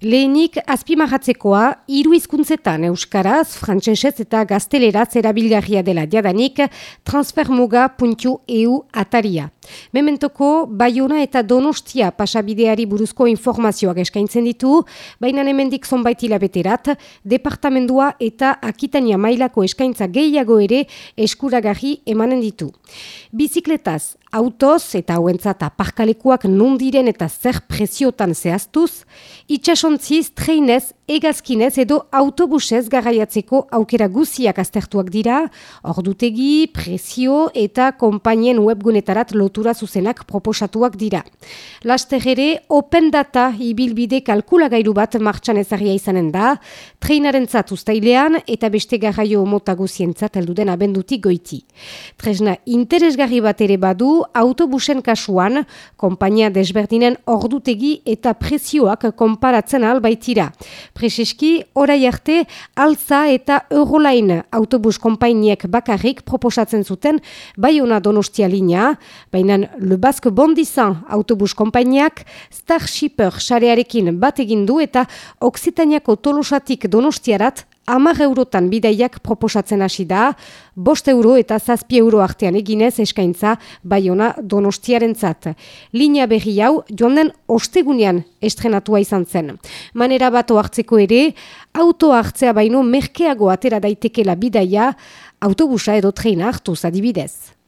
Lehenik azpimarratzekoa hiru hizkuntzetan euskaraz, frantsesez eta gazteleraz erabilgarria dela jadanik transfermuga.eu ataria. Mementoko Baiona eta Donostia pasabideari buruzko informazioak eskaintzen ditu, baina hemendik zonbait hilabeterat, departamendua eta akitania mailako eskaintza gehiago ere eskuragarri emanen ditu. Bizikletaz, autoz eta hauentzat aparkalekuak nondiren eta zer presiotan zehaztuz, itxasontziz, treinez, egazkinez edo autobusez garaiatzeko aukera guziak aztertuak dira, ordutegi, presio eta konpainien webgunetarat lotura zuzenak proposatuak dira. Laster ere, open data ibilbide kalkulagailu bat martxan ezagia izanen da, treinaren zatuztailean eta beste garraio mota guzientzat elduden abendutik goiti. Tresna interesgarri bat ere badu, autobusen kasuan, konpainia desberdinen ordutegi eta presioak konparatzen albaitira. Prezeski, orai arte, altza eta eurolain autobus konpainiek bakarrik proposatzen zuten Bayona Donostia linea, baina Le Basque Bondizan autobus konpainiak Starshipper xarearekin bat egindu eta Oksitaniako tolosatik Donostiarat Amar eurotan bidaiak proposatzen hasi da, bost euro eta zazpi euro artean eginez eskaintza baiona donostiaren zat. Linea berri hau joan den ostegunean estrenatua izan zen. Manera bat hartzeko ere, auto hartzea baino merkeago atera daitekela bidaia, autobusa edo treina hartuz adibidez.